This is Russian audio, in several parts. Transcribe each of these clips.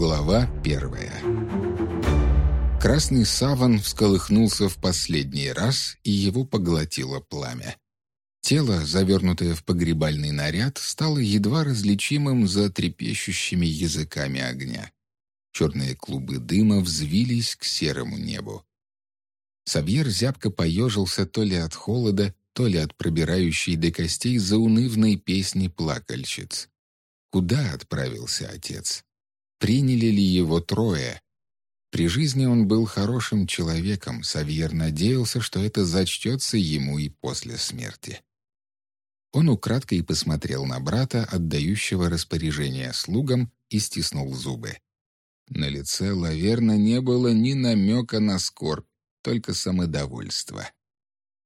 Глава первая Красный саван всколыхнулся в последний раз, и его поглотило пламя. Тело, завернутое в погребальный наряд, стало едва различимым за трепещущими языками огня. Черные клубы дыма взвились к серому небу. Савьер зябко поежился то ли от холода, то ли от пробирающей до костей заунывной песни плакальщиц. Куда отправился отец? Приняли ли его трое? При жизни он был хорошим человеком, Савьер надеялся, что это зачтется ему и после смерти. Он украдкой посмотрел на брата, отдающего распоряжение слугам, и стиснул зубы. На лице Лаверна не было ни намека на скорбь, только самодовольство.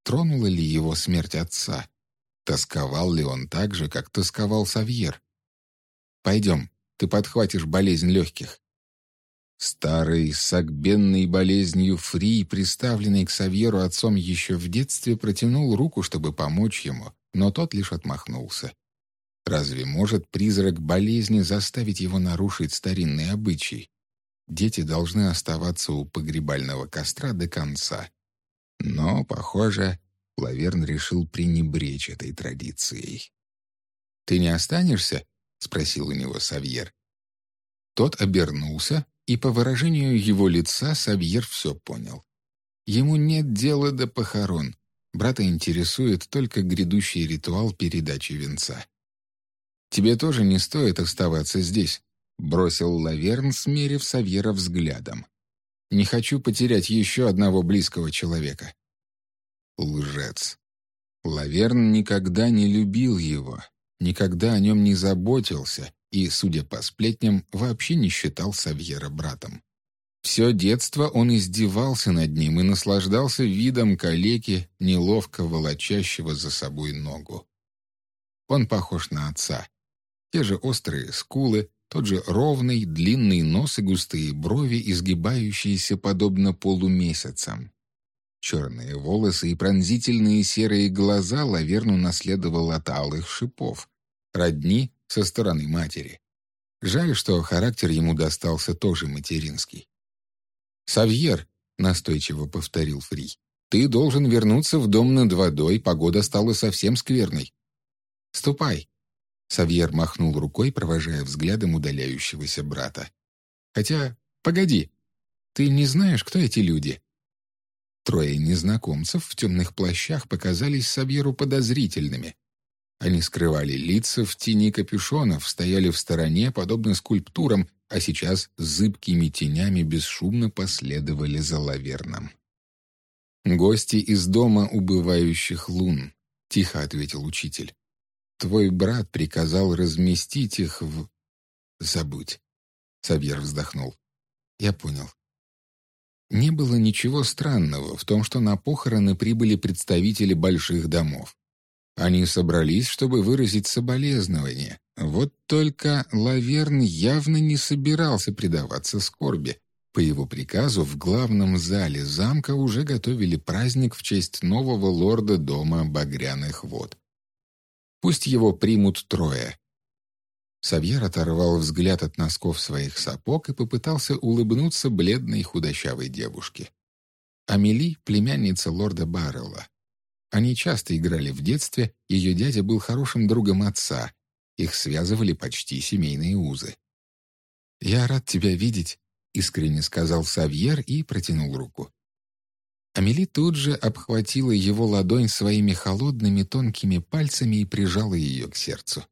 Тронула ли его смерть отца? Тосковал ли он так же, как тосковал Савьер? «Пойдем, ты подхватишь болезнь легких». Старый, сагбенной болезнью Фри, приставленный к Савьеру отцом еще в детстве, протянул руку, чтобы помочь ему, но тот лишь отмахнулся. Разве может призрак болезни заставить его нарушить старинный обычай? Дети должны оставаться у погребального костра до конца. Но, похоже, Лаверн решил пренебречь этой традицией. «Ты не останешься?» — спросил у него Савьер. Тот обернулся, и по выражению его лица Савьер все понял. Ему нет дела до похорон. Брата интересует только грядущий ритуал передачи венца. «Тебе тоже не стоит оставаться здесь», — бросил Лаверн, смерив Савьера взглядом. Не хочу потерять еще одного близкого человека». Лжец. Лаверн никогда не любил его, никогда о нем не заботился и, судя по сплетням, вообще не считал Савьера братом. Все детство он издевался над ним и наслаждался видом калеки, неловко волочащего за собой ногу. Он похож на отца. Те же острые скулы, тот же ровный, длинный нос и густые брови, изгибающиеся подобно полумесяцам. Черные волосы и пронзительные серые глаза Лаверну наследовал от алых шипов. Родни со стороны матери. Жаль, что характер ему достался тоже материнский. «Савьер», — настойчиво повторил Фри, — «ты должен вернуться в дом над водой, погода стала совсем скверной. Ступай, Савьер махнул рукой, провожая взглядом удаляющегося брата. «Хотя, погоди, ты не знаешь, кто эти люди?» Трое незнакомцев в темных плащах показались Савьеру подозрительными. Они скрывали лица в тени капюшонов, стояли в стороне, подобно скульптурам, а сейчас зыбкими тенями бесшумно последовали за лаверном. «Гости из дома убывающих лун», — тихо ответил учитель. Твой брат приказал разместить их в... Забудь. Савьер вздохнул. Я понял. Не было ничего странного в том, что на похороны прибыли представители больших домов. Они собрались, чтобы выразить соболезнование. Вот только Лаверн явно не собирался предаваться скорби. По его приказу в главном зале замка уже готовили праздник в честь нового лорда дома Багряных вод. Пусть его примут трое. Савьер оторвал взгляд от носков своих сапог и попытался улыбнуться бледной худощавой девушке. Амели — племянница лорда Баррелла. Они часто играли в детстве, ее дядя был хорошим другом отца. Их связывали почти семейные узы. «Я рад тебя видеть», — искренне сказал Савьер и протянул руку. Амели тут же обхватила его ладонь своими холодными тонкими пальцами и прижала ее к сердцу.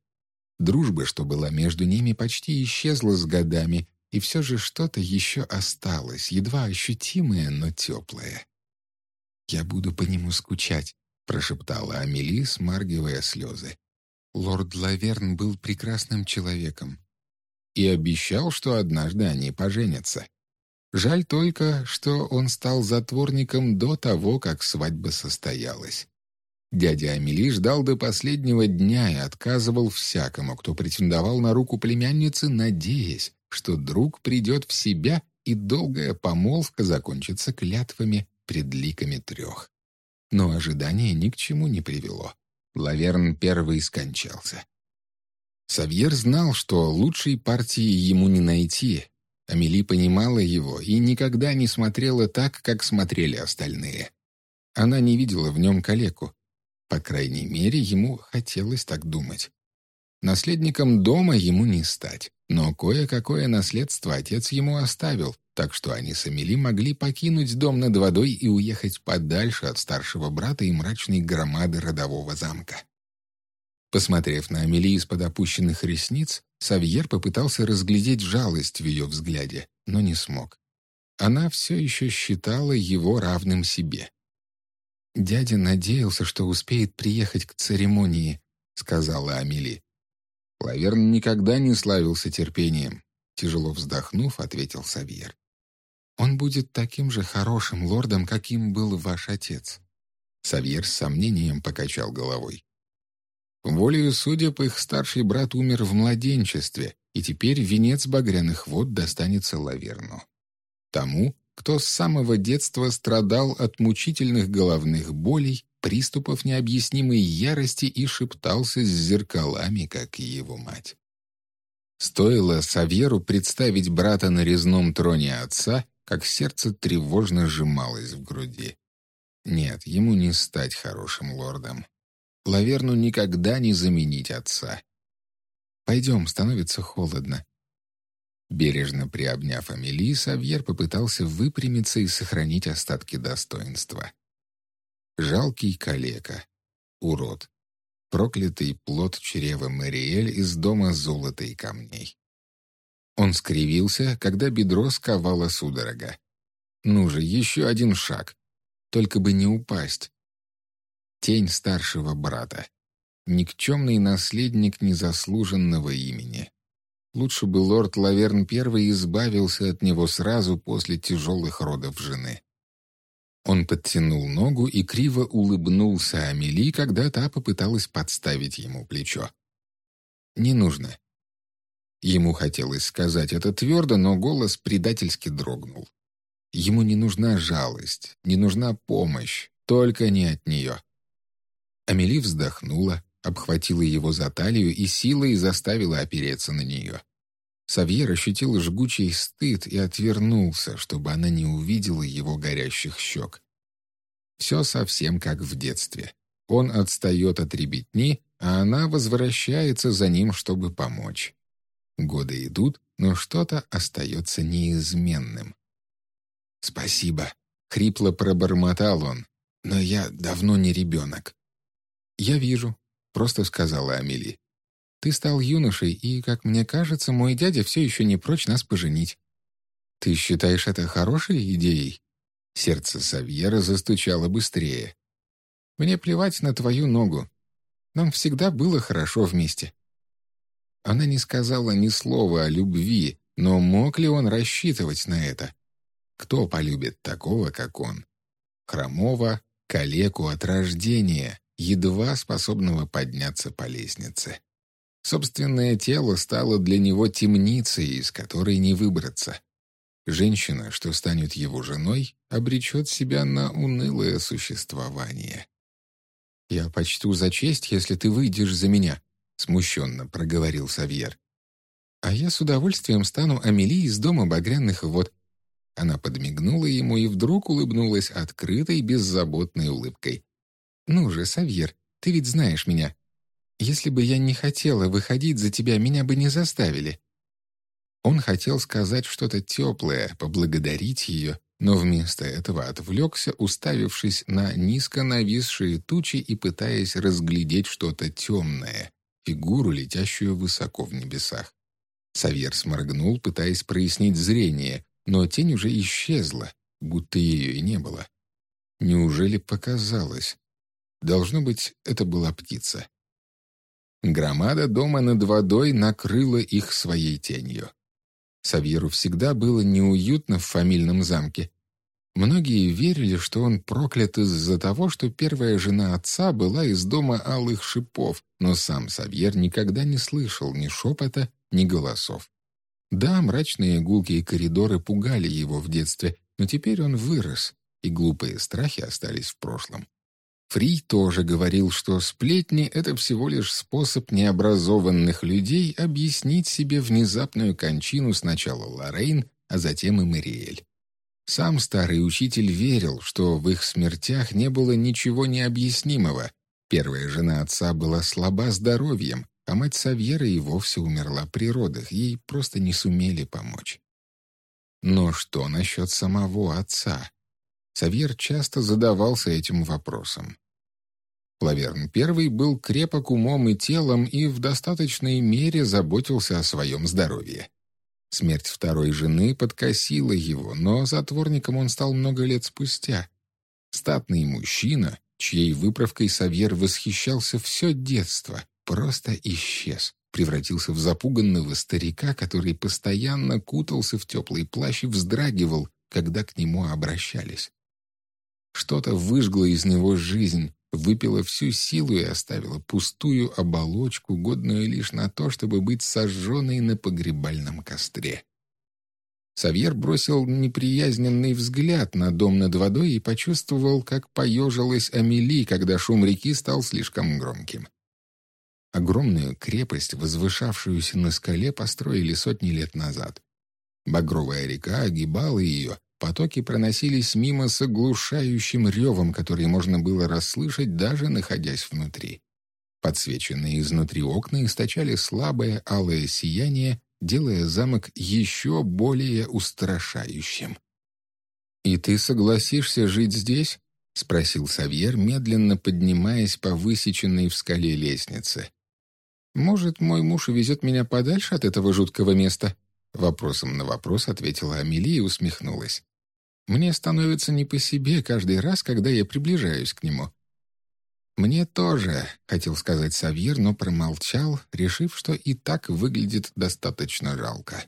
Дружба, что была между ними, почти исчезла с годами, и все же что-то еще осталось, едва ощутимое, но теплое. «Я буду по нему скучать», — прошептала Амели, смаргивая слезы. Лорд Лаверн был прекрасным человеком и обещал, что однажды они поженятся. Жаль только, что он стал затворником до того, как свадьба состоялась. Дядя Амели ждал до последнего дня и отказывал всякому, кто претендовал на руку племянницы, надеясь, что друг придет в себя и долгая помолвка закончится клятвами пред ликами трех. Но ожидание ни к чему не привело. Лаверн первый скончался. Савьер знал, что лучшей партии ему не найти, Амели понимала его и никогда не смотрела так, как смотрели остальные. Она не видела в нем калеку. По крайней мере, ему хотелось так думать. Наследником дома ему не стать, но кое-какое наследство отец ему оставил, так что они с Амели могли покинуть дом над водой и уехать подальше от старшего брата и мрачной громады родового замка. Посмотрев на Амели из-под опущенных ресниц, Савьер попытался разглядеть жалость в ее взгляде, но не смог. Она все еще считала его равным себе. «Дядя надеялся, что успеет приехать к церемонии», — сказала Амели. «Лаверн никогда не славился терпением», — тяжело вздохнув, ответил Савьер. «Он будет таким же хорошим лордом, каким был ваш отец». Савьер с сомнением покачал головой. Волею судеб их старший брат умер в младенчестве, и теперь венец багряных вод достанется Лаверну. Тому, кто с самого детства страдал от мучительных головных болей, приступов необъяснимой ярости и шептался с зеркалами, как и его мать. Стоило Савьеру представить брата на резном троне отца, как сердце тревожно сжималось в груди. Нет, ему не стать хорошим лордом. Лаверну никогда не заменить отца. «Пойдем, становится холодно». Бережно приобняв Амели, Савьер попытался выпрямиться и сохранить остатки достоинства. Жалкий калека. Урод. Проклятый плод чрева Мариэль из дома золота и камней. Он скривился, когда бедро сковало судорога. «Ну же, еще один шаг. Только бы не упасть тень старшего брата. Никчемный наследник незаслуженного имени. Лучше бы лорд Лаверн I избавился от него сразу после тяжелых родов жены. Он подтянул ногу и криво улыбнулся Амели, когда та попыталась подставить ему плечо. «Не нужно». Ему хотелось сказать это твердо, но голос предательски дрогнул. Ему не нужна жалость, не нужна помощь, только не от нее. Амели вздохнула, обхватила его за талию и силой заставила опереться на нее. Савьер ощутил жгучий стыд и отвернулся, чтобы она не увидела его горящих щек. Все совсем как в детстве. Он отстает от ребятни, а она возвращается за ним, чтобы помочь. Годы идут, но что-то остается неизменным. «Спасибо», — хрипло пробормотал он, — «но я давно не ребенок». «Я вижу», — просто сказала Амели. «Ты стал юношей, и, как мне кажется, мой дядя все еще не прочь нас поженить». «Ты считаешь это хорошей идеей?» Сердце Савьера застучало быстрее. «Мне плевать на твою ногу. Нам всегда было хорошо вместе». Она не сказала ни слова о любви, но мог ли он рассчитывать на это? Кто полюбит такого, как он? Хромого, калеку от рождения, едва способного подняться по лестнице. Собственное тело стало для него темницей, из которой не выбраться. Женщина, что станет его женой, обречет себя на унылое существование. «Я почту за честь, если ты выйдешь за меня», — смущенно проговорил Савьер. «А я с удовольствием стану Амели из дома багряных вод». Она подмигнула ему и вдруг улыбнулась открытой, беззаботной улыбкой. «Ну же, Савьер, ты ведь знаешь меня. Если бы я не хотела выходить за тебя, меня бы не заставили». Он хотел сказать что-то теплое, поблагодарить ее, но вместо этого отвлекся, уставившись на низко нависшие тучи и пытаясь разглядеть что-то темное, фигуру, летящую высоко в небесах. Савьер сморгнул, пытаясь прояснить зрение, но тень уже исчезла, будто ее и не было. Неужели показалось? Должно быть, это была птица. Громада дома над водой накрыла их своей тенью. Савьеру всегда было неуютно в фамильном замке. Многие верили, что он проклят из-за того, что первая жена отца была из дома алых шипов, но сам Савьер никогда не слышал ни шепота, ни голосов. Да, мрачные гулкие коридоры пугали его в детстве, но теперь он вырос, и глупые страхи остались в прошлом. Фри тоже говорил, что сплетни — это всего лишь способ необразованных людей объяснить себе внезапную кончину сначала Лоррейн, а затем и Мариэль. Сам старый учитель верил, что в их смертях не было ничего необъяснимого. Первая жена отца была слаба здоровьем, а мать Савьера и вовсе умерла при родах, ей просто не сумели помочь. Но что насчет самого отца? Савьер часто задавался этим вопросом. Лаверн I был крепок умом и телом и в достаточной мере заботился о своем здоровье. Смерть второй жены подкосила его, но затворником он стал много лет спустя. Статный мужчина, чьей выправкой Савьер восхищался все детство, просто исчез, превратился в запуганного старика, который постоянно кутался в теплый плащ и вздрагивал, когда к нему обращались. Что-то выжгло из него жизнь, выпила всю силу и оставила пустую оболочку, годную лишь на то, чтобы быть сожженной на погребальном костре. Савьер бросил неприязненный взгляд на дом над водой и почувствовал, как поежилась Амели, когда шум реки стал слишком громким. Огромную крепость, возвышавшуюся на скале, построили сотни лет назад. Багровая река огибала ее, Потоки проносились мимо с оглушающим ревом, который можно было расслышать, даже находясь внутри. Подсвеченные изнутри окна источали слабое алое сияние, делая замок еще более устрашающим. «И ты согласишься жить здесь?» — спросил Савьер, медленно поднимаясь по высеченной в скале лестнице. «Может, мой муж увезет меня подальше от этого жуткого места?» Вопросом на вопрос ответила Амелия и усмехнулась. Мне становится не по себе каждый раз, когда я приближаюсь к нему. «Мне тоже», — хотел сказать Савьер, но промолчал, решив, что и так выглядит достаточно жалко.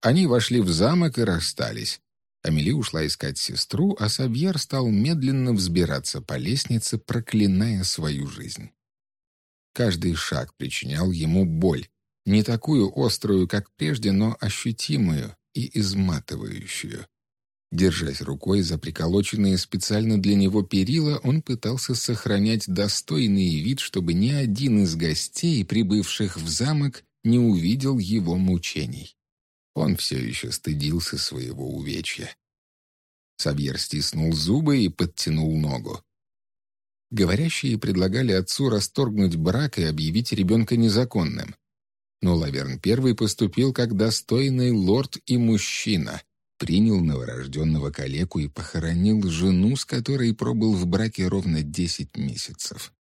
Они вошли в замок и расстались. Амели ушла искать сестру, а Савьер стал медленно взбираться по лестнице, проклиная свою жизнь. Каждый шаг причинял ему боль, не такую острую, как прежде, но ощутимую и изматывающую. Держась рукой за приколоченные специально для него перила, он пытался сохранять достойный вид, чтобы ни один из гостей, прибывших в замок, не увидел его мучений. Он все еще стыдился своего увечья. Савьер стиснул зубы и подтянул ногу. Говорящие предлагали отцу расторгнуть брак и объявить ребенка незаконным. Но Лаверн первый поступил как достойный лорд и мужчина — принял новорожденного калеку и похоронил жену, с которой пробыл в браке ровно десять месяцев.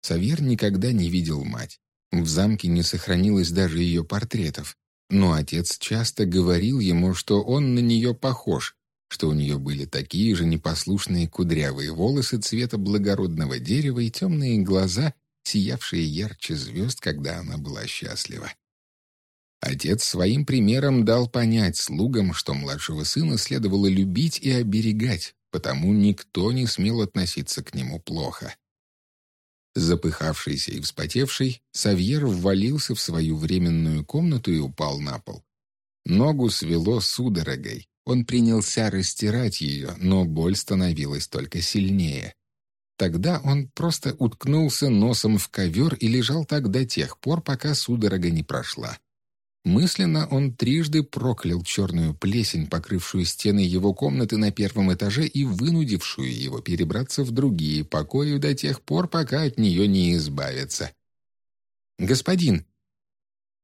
Савьер никогда не видел мать. В замке не сохранилось даже ее портретов. Но отец часто говорил ему, что он на нее похож, что у нее были такие же непослушные кудрявые волосы цвета благородного дерева и темные глаза, сиявшие ярче звезд, когда она была счастлива. Отец своим примером дал понять слугам, что младшего сына следовало любить и оберегать, потому никто не смел относиться к нему плохо. Запыхавшийся и вспотевший, Савьер ввалился в свою временную комнату и упал на пол. Ногу свело судорогой. Он принялся растирать ее, но боль становилась только сильнее. Тогда он просто уткнулся носом в ковер и лежал так до тех пор, пока судорога не прошла. Мысленно он трижды проклял черную плесень, покрывшую стены его комнаты на первом этаже и вынудившую его перебраться в другие покои до тех пор, пока от нее не избавится. «Господин!»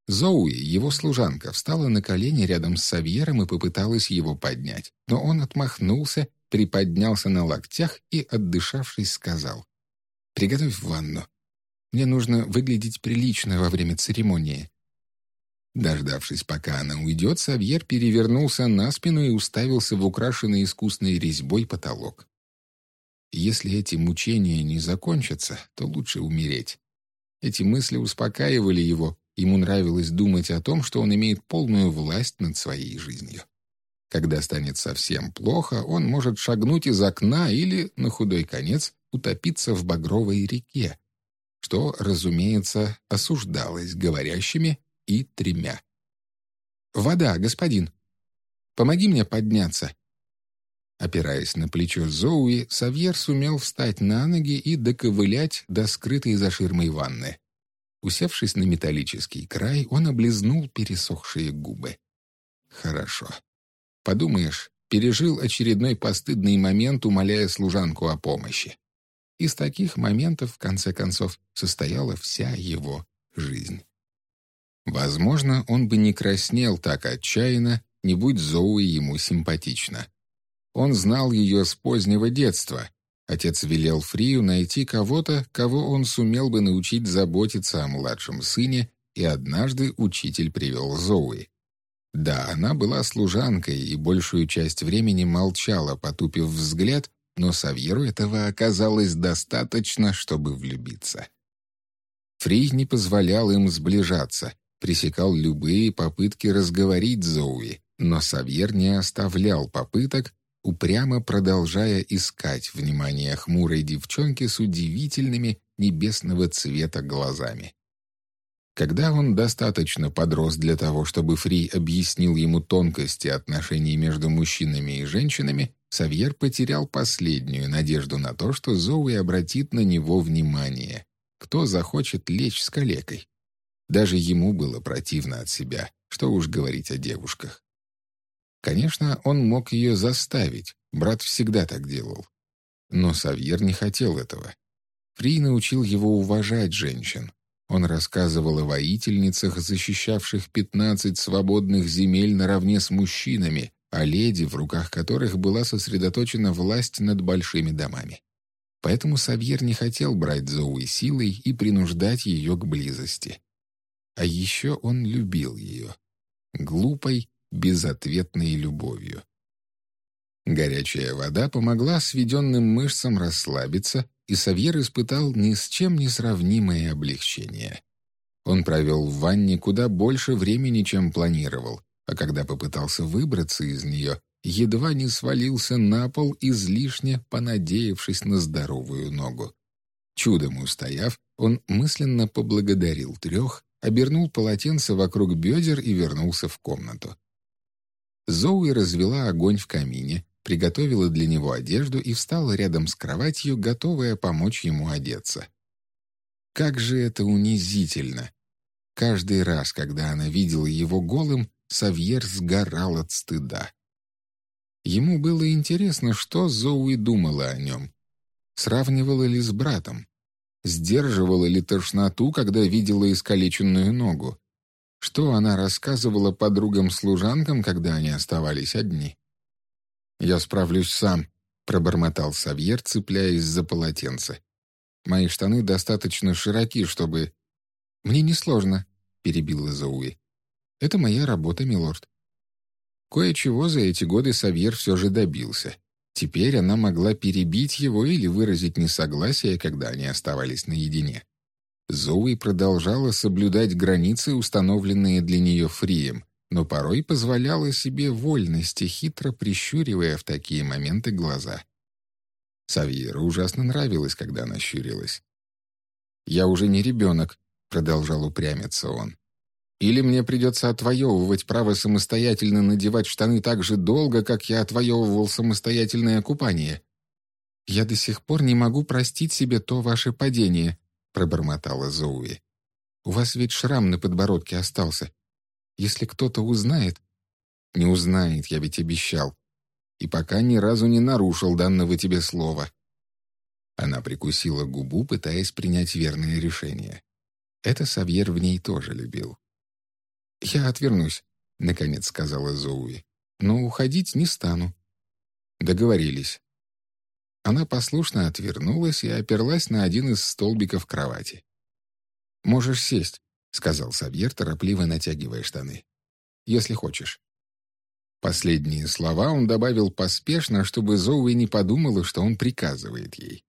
Зоуи, его служанка, встала на колени рядом с Савьером и попыталась его поднять, но он отмахнулся, приподнялся на локтях и, отдышавшись, сказал «Приготовь ванну. Мне нужно выглядеть прилично во время церемонии». Дождавшись, пока она уйдет, Савьер перевернулся на спину и уставился в украшенный искусной резьбой потолок. Если эти мучения не закончатся, то лучше умереть. Эти мысли успокаивали его, ему нравилось думать о том, что он имеет полную власть над своей жизнью. Когда станет совсем плохо, он может шагнуть из окна или, на худой конец, утопиться в багровой реке, что, разумеется, осуждалось говорящими и тремя. «Вода, господин! Помоги мне подняться!» Опираясь на плечо Зоуи, Савьер сумел встать на ноги и доковылять до скрытой за ширмой ванны. Усевшись на металлический край, он облизнул пересохшие губы. хорошо. Подумаешь, пережил очередной постыдный момент, умоляя служанку о помощи. Из таких моментов, в конце концов, состояла вся его жизнь. Возможно, он бы не краснел так отчаянно, не будь Зоуи ему симпатична. Он знал ее с позднего детства. Отец велел Фрию найти кого-то, кого он сумел бы научить заботиться о младшем сыне, и однажды учитель привел Зоуи. Да, она была служанкой и большую часть времени молчала, потупив взгляд, но Савьеру этого оказалось достаточно, чтобы влюбиться. Фрий не позволял им сближаться, пресекал любые попытки разговорить Зоуи, но Савьер не оставлял попыток, упрямо продолжая искать внимание хмурой девчонки с удивительными небесного цвета глазами. Когда он достаточно подрос для того, чтобы Фри объяснил ему тонкости отношений между мужчинами и женщинами, Савьер потерял последнюю надежду на то, что Зоуи обратит на него внимание. Кто захочет лечь с калекой? Даже ему было противно от себя, что уж говорить о девушках. Конечно, он мог ее заставить, брат всегда так делал. Но Савьер не хотел этого. Фри научил его уважать женщин. Он рассказывал о воительницах, защищавших пятнадцать свободных земель наравне с мужчинами, о леди, в руках которых была сосредоточена власть над большими домами. Поэтому Савьер не хотел брать Зоуи силой и принуждать ее к близости. А еще он любил ее. Глупой, безответной любовью. Горячая вода помогла сведенным мышцам расслабиться, и Савьер испытал ни с чем не сравнимое облегчение. Он провел в ванне куда больше времени, чем планировал, а когда попытался выбраться из нее, едва не свалился на пол, излишне понадеявшись на здоровую ногу. Чудом устояв, он мысленно поблагодарил трех, обернул полотенце вокруг бедер и вернулся в комнату. Зоуи развела огонь в камине, приготовила для него одежду и встала рядом с кроватью, готовая помочь ему одеться. Как же это унизительно! Каждый раз, когда она видела его голым, Савьер сгорал от стыда. Ему было интересно, что Зоуи думала о нем. Сравнивала ли с братом? Сдерживала ли тошноту, когда видела искалеченную ногу? Что она рассказывала подругам-служанкам, когда они оставались одни? «Я справлюсь сам», — пробормотал Савьер, цепляясь за полотенце. «Мои штаны достаточно широки, чтобы...» «Мне несложно», — перебила Зоуи. «Это моя работа, милорд». Кое-чего за эти годы Савьер все же добился. Теперь она могла перебить его или выразить несогласие, когда они оставались наедине. Зоуи продолжала соблюдать границы, установленные для нее Фрием, но порой позволяла себе вольности, хитро прищуривая в такие моменты глаза. Савьеру ужасно нравилось, когда она щурилась. «Я уже не ребенок», — продолжал упрямиться он. «Или мне придется отвоевывать право самостоятельно надевать штаны так же долго, как я отвоевывал самостоятельное купание. Я до сих пор не могу простить себе то ваше падение», пробормотала Зоуи. «У вас ведь шрам на подбородке остался. Если кто-то узнает...» «Не узнает, я ведь обещал. И пока ни разу не нарушил данного тебе слова». Она прикусила губу, пытаясь принять верное решение. Это Савьер в ней тоже любил. «Я отвернусь», — наконец сказала Зоуи. «Но уходить не стану». Договорились. Она послушно отвернулась и оперлась на один из столбиков кровати. «Можешь сесть», — сказал Савьер, торопливо натягивая штаны. «Если хочешь». Последние слова он добавил поспешно, чтобы Зоуи не подумала, что он приказывает ей.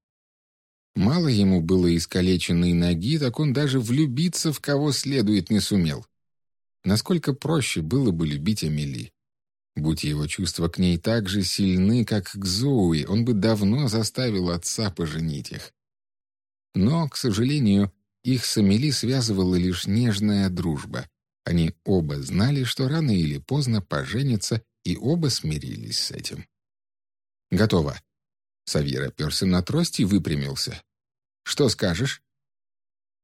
Мало ему было искалеченной ноги, так он даже влюбиться в кого следует не сумел. Насколько проще было бы любить Амели. Будь его чувства к ней так же сильны, как к Зоуи, он бы давно заставил отца поженить их. Но, к сожалению, их с Амели связывала лишь нежная дружба. Они оба знали, что рано или поздно поженятся, и оба смирились с этим. «Готово». Савьер оперся на трость и выпрямился. «Что скажешь?»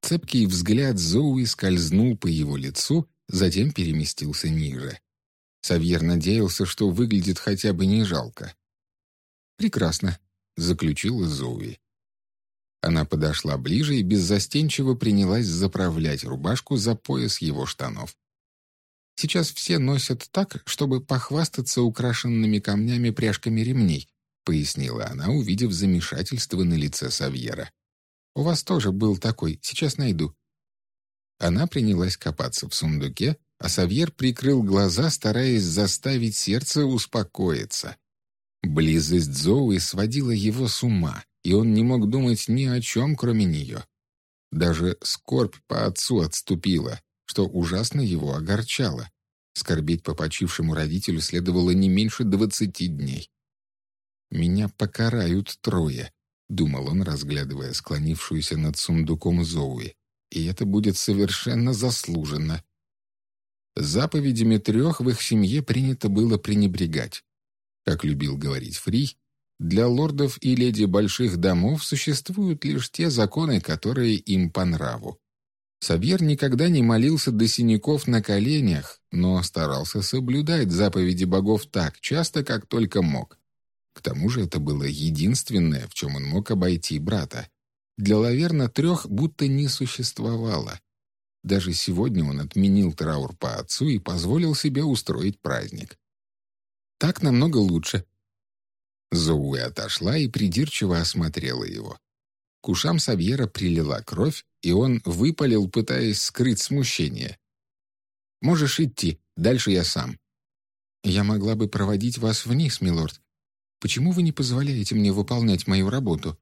Цепкий взгляд Зоуи скользнул по его лицу, затем переместился ниже. Савьер надеялся, что выглядит хотя бы не жалко. «Прекрасно», — заключила Зоуи. Она подошла ближе и беззастенчиво принялась заправлять рубашку за пояс его штанов. «Сейчас все носят так, чтобы похвастаться украшенными камнями пряжками ремней», пояснила она, увидев замешательство на лице Савьера. «У вас тоже был такой, сейчас найду». Она принялась копаться в сундуке, а Савьер прикрыл глаза, стараясь заставить сердце успокоиться. Близость Зоуи сводила его с ума, и он не мог думать ни о чем, кроме нее. Даже скорбь по отцу отступила, что ужасно его огорчало. Скорбеть по почившему родителю следовало не меньше двадцати дней. «Меня покарают трое», — думал он, разглядывая склонившуюся над сундуком Зоуи. «И это будет совершенно заслуженно». Заповедями трех в их семье принято было пренебрегать. Как любил говорить Фри, для лордов и леди больших домов существуют лишь те законы, которые им по нраву. Сабьер никогда не молился до синяков на коленях, но старался соблюдать заповеди богов так часто, как только мог. К тому же это было единственное, в чем он мог обойти брата. Для Лаверна трех будто не существовало. Даже сегодня он отменил траур по отцу и позволил себе устроить праздник. Так намного лучше». Зоуи отошла и придирчиво осмотрела его. К ушам Савьера прилила кровь, и он выпалил, пытаясь скрыть смущение. «Можешь идти, дальше я сам». «Я могла бы проводить вас вниз, милорд. Почему вы не позволяете мне выполнять мою работу?»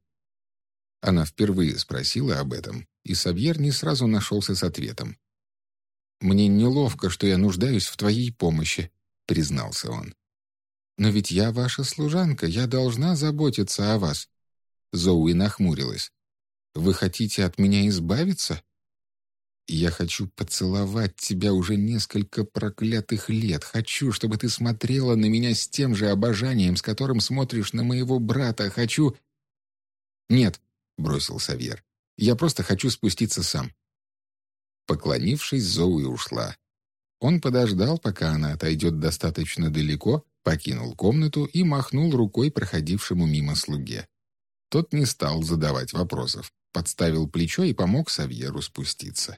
Она впервые спросила об этом, и Савьер не сразу нашелся с ответом. «Мне неловко, что я нуждаюсь в твоей помощи», — признался он. «Но ведь я ваша служанка, я должна заботиться о вас». Зоуи нахмурилась. «Вы хотите от меня избавиться?» «Я хочу поцеловать тебя уже несколько проклятых лет. Хочу, чтобы ты смотрела на меня с тем же обожанием, с которым смотришь на моего брата. Хочу...» «Нет», — бросил Савьер. «Я просто хочу спуститься сам». Поклонившись, Зоуи ушла. Он подождал, пока она отойдет достаточно далеко, покинул комнату и махнул рукой проходившему мимо слуге. Тот не стал задавать вопросов, подставил плечо и помог Савьеру спуститься.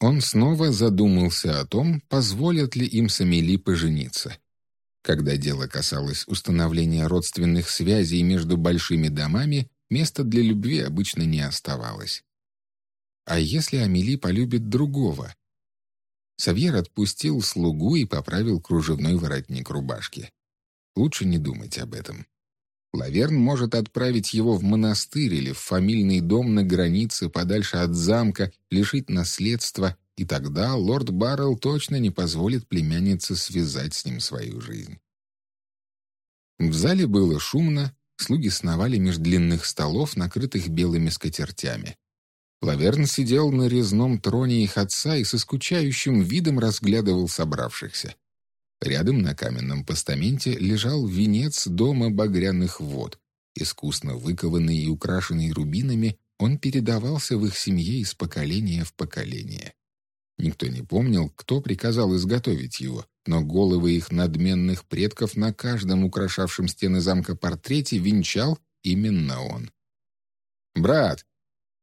Он снова задумался о том, позволят ли им с Амели пожениться. Когда дело касалось установления родственных связей между большими домами, места для любви обычно не оставалось. А если Амели полюбит другого, Савьер отпустил слугу и поправил кружевной воротник рубашки. Лучше не думать об этом. Лаверн может отправить его в монастырь или в фамильный дом на границе, подальше от замка, лишить наследства, и тогда лорд Баррелл точно не позволит племяннице связать с ним свою жизнь. В зале было шумно, слуги сновали меж длинных столов, накрытых белыми скатертями. Лаверн сидел на резном троне их отца и со скучающим видом разглядывал собравшихся. Рядом на каменном постаменте лежал венец дома багряных вод. Искусно выкованный и украшенный рубинами, он передавался в их семье из поколения в поколение. Никто не помнил, кто приказал изготовить его, но головы их надменных предков на каждом украшавшем стены замка портрете венчал именно он. «Брат,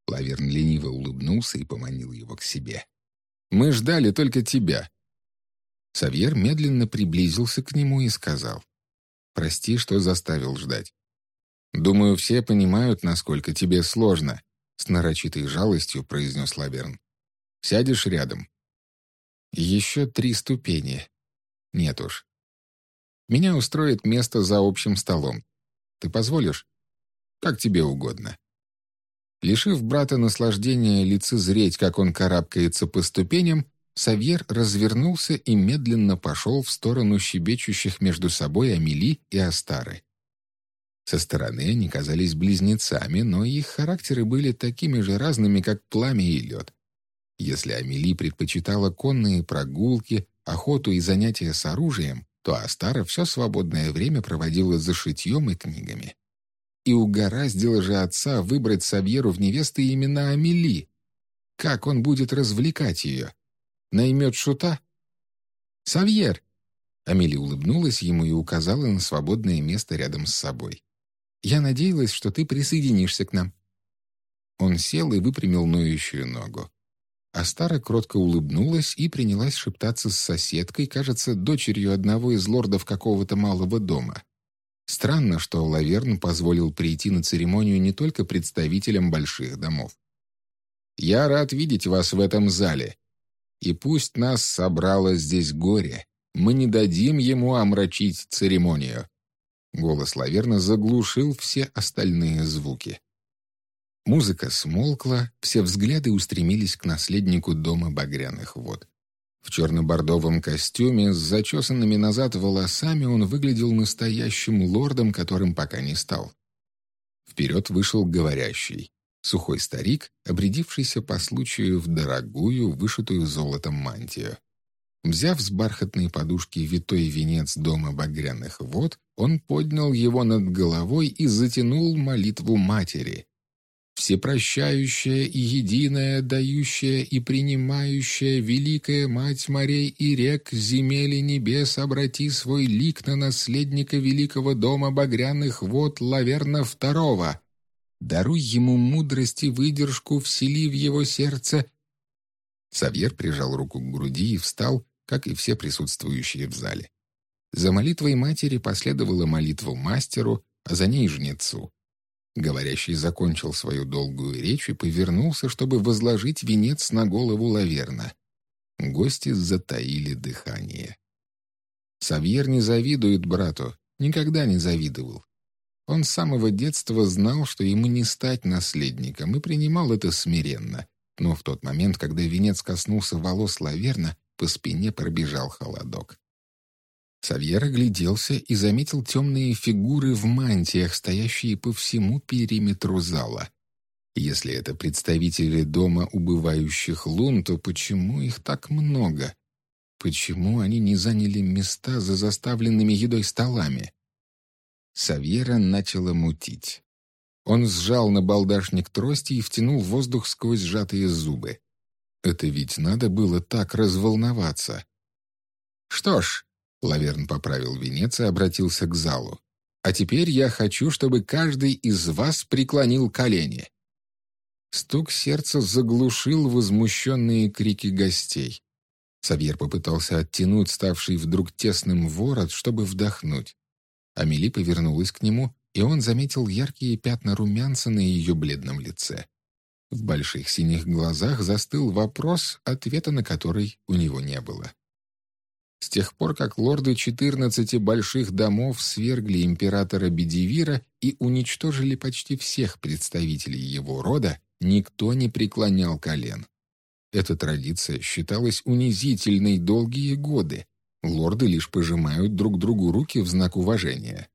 Лаверн лениво улыбнулся и поманил его к себе. «Мы ждали только тебя». Савьер медленно приблизился к нему и сказал. «Прости, что заставил ждать. Думаю, все понимают, насколько тебе сложно», с нарочитой жалостью произнес Лаверн. «Сядешь рядом?» «Еще три ступени. Нет уж. Меня устроит место за общим столом. Ты позволишь? Как тебе угодно». Лишив брата наслаждения лицезреть, как он карабкается по ступеням, Савьер развернулся и медленно пошел в сторону щебечущих между собой Амели и Астары. Со стороны они казались близнецами, но их характеры были такими же разными, как пламя и лед. Если Амели предпочитала конные прогулки, охоту и занятия с оружием, то Астара все свободное время проводила за шитьем и книгами. И угораздило же отца выбрать Савьеру в невесты именно Амели. Как он будет развлекать ее? Наймет шута? «Савьер!» Амели улыбнулась ему и указала на свободное место рядом с собой. «Я надеялась, что ты присоединишься к нам». Он сел и выпрямил ноющую ногу. Астара кротко улыбнулась и принялась шептаться с соседкой, кажется, дочерью одного из лордов какого-то малого дома. Странно, что Лаверн позволил прийти на церемонию не только представителям больших домов. «Я рад видеть вас в этом зале. И пусть нас собрало здесь горе, мы не дадим ему омрачить церемонию». Голос Лаверна заглушил все остальные звуки. Музыка смолкла, все взгляды устремились к наследнику дома багряных вод. В черно-бордовом костюме с зачесанными назад волосами он выглядел настоящим лордом, которым пока не стал. Вперед вышел говорящий, сухой старик, обрядившийся по случаю в дорогую, вышитую золотом мантию. Взяв с бархатной подушки витой венец дома багряных вод, он поднял его над головой и затянул молитву матери, всепрощающая и единая, дающая и принимающая, великая Мать морей и рек, земель и небес, обрати свой лик на наследника великого дома багряных вод Лаверна Второго. Даруй ему мудрость и выдержку, всели в его сердце. Савьер прижал руку к груди и встал, как и все присутствующие в зале. За молитвой матери последовала молитва мастеру, а за ней жнецу. Говорящий закончил свою долгую речь и повернулся, чтобы возложить венец на голову Лаверна. Гости затаили дыхание. Савьер не завидует брату, никогда не завидовал. Он с самого детства знал, что ему не стать наследником, и принимал это смиренно. Но в тот момент, когда венец коснулся волос Лаверна, по спине пробежал холодок. Савьер огляделся и заметил темные фигуры в мантиях, стоящие по всему периметру зала. Если это представители дома убывающих лун, то почему их так много? Почему они не заняли места за заставленными едой столами? Савьера начало мутить. Он сжал на балдашник трости и втянул воздух сквозь сжатые зубы. Это ведь надо было так разволноваться. Что ж, Лаверн поправил венец и обратился к залу. «А теперь я хочу, чтобы каждый из вас преклонил колени». Стук сердца заглушил возмущенные крики гостей. Савьер попытался оттянуть ставший вдруг тесным ворот, чтобы вдохнуть. Амели повернулась к нему, и он заметил яркие пятна румянца на ее бледном лице. В больших синих глазах застыл вопрос, ответа на который у него не было. С тех пор, как лорды 14 больших домов свергли императора Бедивира и уничтожили почти всех представителей его рода, никто не преклонял колен. Эта традиция считалась унизительной долгие годы. Лорды лишь пожимают друг другу руки в знак уважения.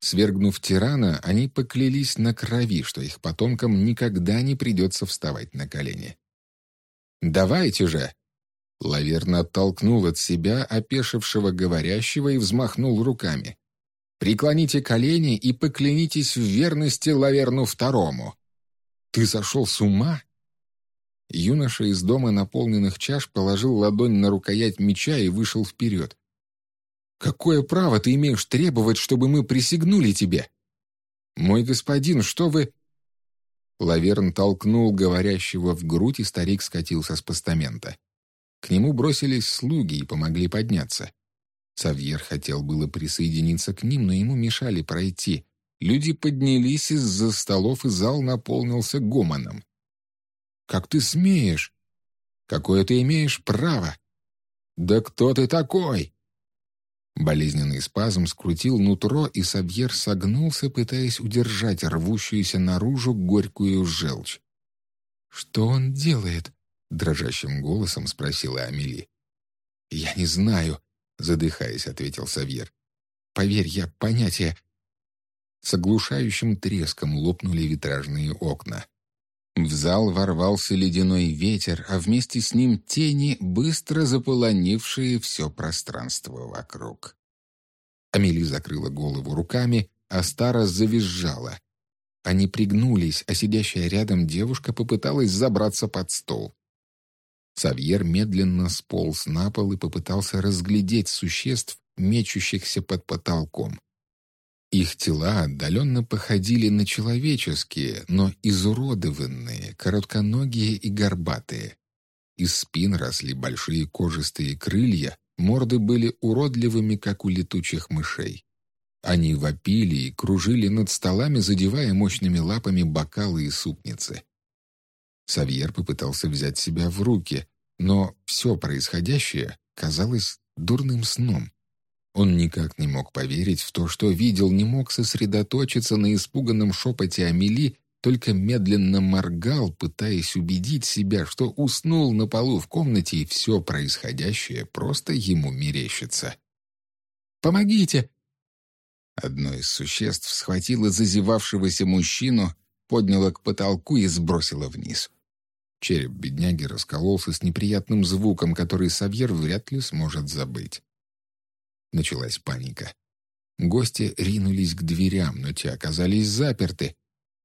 Свергнув тирана, они поклялись на крови, что их потомкам никогда не придется вставать на колени. «Давайте же!» Лаверна оттолкнул от себя опешившего говорящего и взмахнул руками. «Преклоните колени и поклянитесь в верности Лаверну Второму!» «Ты сошел с ума?» Юноша из дома наполненных чаш положил ладонь на рукоять меча и вышел вперед. «Какое право ты имеешь требовать, чтобы мы присягнули тебе?» «Мой господин, что вы...» Лаверн толкнул говорящего в грудь, и старик скатился с постамента. К нему бросились слуги и помогли подняться. Савьер хотел было присоединиться к ним, но ему мешали пройти. Люди поднялись из-за столов, и зал наполнился гомоном. «Как ты смеешь? Какое ты имеешь право? Да кто ты такой?» Болезненный спазм скрутил нутро, и Савьер согнулся, пытаясь удержать рвущуюся наружу горькую желчь. «Что он делает?» — дрожащим голосом спросила Амели. «Я не знаю», — задыхаясь, ответил Савьер. «Поверь, я понятия...» С оглушающим треском лопнули витражные окна. В зал ворвался ледяной ветер, а вместе с ним тени, быстро заполонившие все пространство вокруг. Амели закрыла голову руками, а Стара завизжала. Они пригнулись, а сидящая рядом девушка попыталась забраться под стол. Савьер медленно сполз на пол и попытался разглядеть существ, мечущихся под потолком. Их тела отдаленно походили на человеческие, но изуродованные, коротконогие и горбатые. Из спин росли большие кожистые крылья, морды были уродливыми, как у летучих мышей. Они вопили и кружили над столами, задевая мощными лапами бокалы и супницы. Савьер попытался взять себя в руки, но все происходящее казалось дурным сном. Он никак не мог поверить в то, что видел, не мог сосредоточиться на испуганном шепоте Амели, только медленно моргал, пытаясь убедить себя, что уснул на полу в комнате, и все происходящее просто ему мерещится. «Помогите!» Одно из существ схватило зазевавшегося мужчину, подняло к потолку и сбросило вниз. Череп бедняги раскололся с неприятным звуком, который Савьер вряд ли сможет забыть. Началась паника. Гости ринулись к дверям, но те оказались заперты.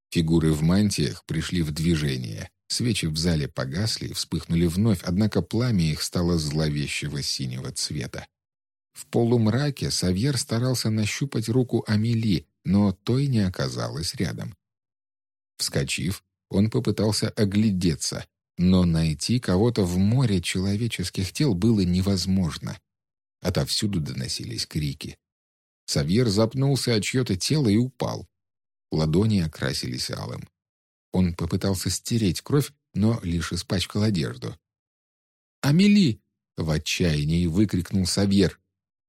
Фигуры в мантиях пришли в движение. Свечи в зале погасли и вспыхнули вновь, однако пламя их стало зловещего синего цвета. В полумраке Савьер старался нащупать руку Амели, но той не оказалось рядом. Вскочив, он попытался оглядеться, но найти кого-то в море человеческих тел было невозможно. Отовсюду доносились крики. Савьер запнулся о чье-то тело и упал. Ладони окрасились алым. Он попытался стереть кровь, но лишь испачкал одежду. «Амели!» — в отчаянии выкрикнул Савьер.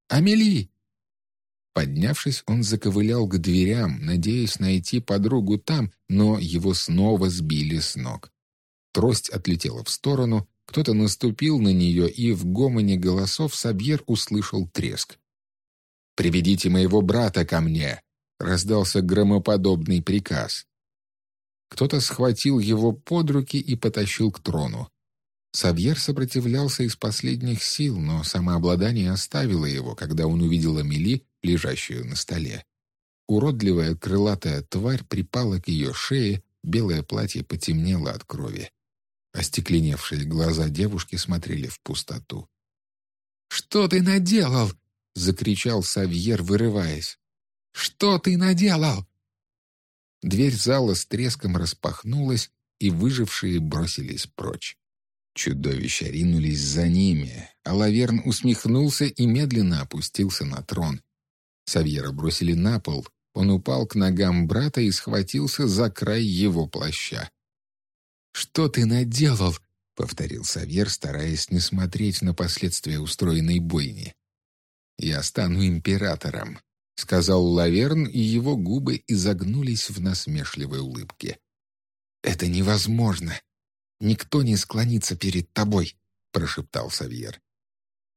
«Амели!» Поднявшись, он заковылял к дверям, надеясь найти подругу там, но его снова сбили с ног. Трость отлетела в сторону, кто-то наступил на нее, и в гомоне голосов Сабьер услышал треск. «Приведите моего брата ко мне!» — раздался громоподобный приказ. Кто-то схватил его под руки и потащил к трону. Савьер сопротивлялся из последних сил, но самообладание оставило его, когда он увидел Амели, лежащую на столе. Уродливая крылатая тварь припала к ее шее, белое платье потемнело от крови. Остекленевшие глаза девушки смотрели в пустоту. «Что ты наделал?» — закричал Савьер, вырываясь. «Что ты наделал?» Дверь зала с треском распахнулась, и выжившие бросились прочь. Чудовища ринулись за ними, а Лаверн усмехнулся и медленно опустился на трон. Савьера бросили на пол, он упал к ногам брата и схватился за край его плаща. «Что ты наделал?» — повторил Савьер, стараясь не смотреть на последствия устроенной бойни. «Я стану императором», — сказал Лаверн, и его губы изогнулись в насмешливой улыбке. «Это невозможно. Никто не склонится перед тобой», — прошептал Савьер.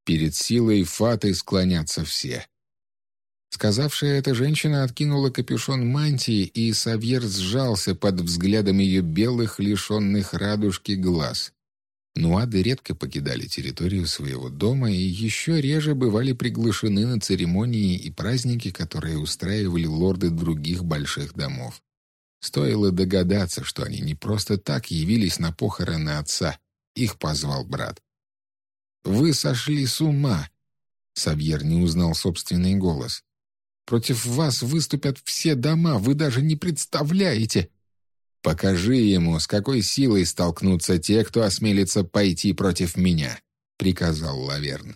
«Перед силой Фаты склонятся все», Сказавшая эта женщина откинула капюшон мантии, и Савьер сжался под взглядом ее белых, лишенных радужки глаз. Нуады редко покидали территорию своего дома и еще реже бывали приглашены на церемонии и праздники, которые устраивали лорды других больших домов. Стоило догадаться, что они не просто так явились на похороны отца. Их позвал брат. «Вы сошли с ума!» Савьер не узнал собственный голос. Против вас выступят все дома, вы даже не представляете. Покажи ему, с какой силой столкнутся те, кто осмелится пойти против меня», — приказал Лаверн.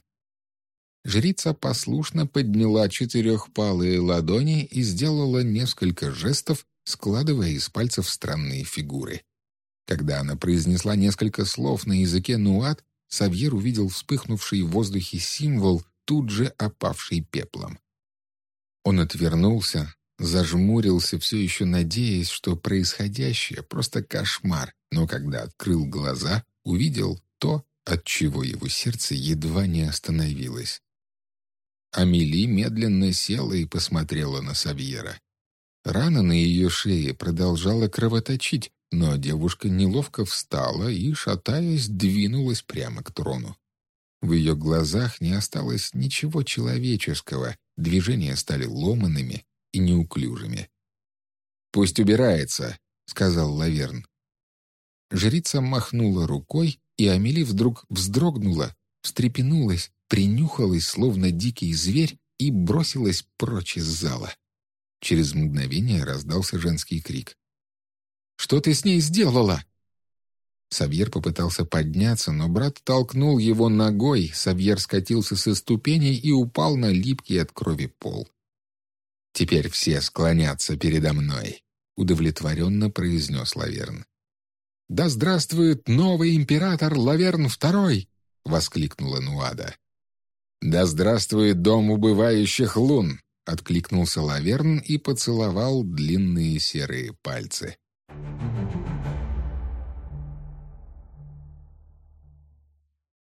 Жрица послушно подняла четырехпалые ладони и сделала несколько жестов, складывая из пальцев странные фигуры. Когда она произнесла несколько слов на языке нуат, Савьер увидел вспыхнувший в воздухе символ, тут же опавший пеплом. Он отвернулся, зажмурился, все еще надеясь, что происходящее — просто кошмар, но когда открыл глаза, увидел то, от чего его сердце едва не остановилось. Амели медленно села и посмотрела на Савьера. Рана на ее шее продолжала кровоточить, но девушка неловко встала и, шатаясь, двинулась прямо к трону. В ее глазах не осталось ничего человеческого, движения стали ломанными и неуклюжими. «Пусть убирается», — сказал Лаверн. Жрица махнула рукой, и Амели вдруг вздрогнула, встрепенулась принюхалась, словно дикий зверь, и бросилась прочь из зала. Через мгновение раздался женский крик. «Что ты с ней сделала?» Савьер попытался подняться, но брат толкнул его ногой, Савьер скатился со ступеней и упал на липкий от крови пол. «Теперь все склонятся передо мной», — удовлетворенно произнес Лаверн. «Да здравствует новый император Лаверн II!» — воскликнула Нуада. «Да здравствует дом убывающих лун!» — откликнулся Лаверн и поцеловал длинные серые пальцы.